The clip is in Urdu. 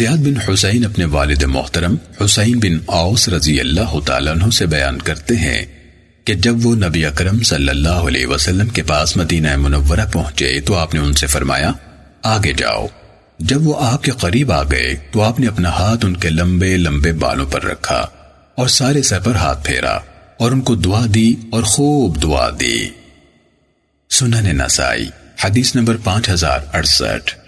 زیاد بن حسین اپنے والد محترم حسین بن اوس رضی اللہ تعالیٰ عنہ سے بیان کرتے ہیں کہ جب وہ نبی اکرم صلی اللہ علیہ وسلم کے پاس مدینہ منورہ پہنچے تو آپ نے ان سے فرمایا، آگے جاؤ۔ جب وہ آپ کے قریب آ گئے تو آپ نے اپنا ہاتھ ان کے لمبے لمبے بالوں پر رکھا اور سارے سر پر ہاتھ پھیرا اور ان کو دعا دی اور خوب دعا دی۔ سنن نسائی، حدیث نمبر پانچ ہزار اڑسٹھ۔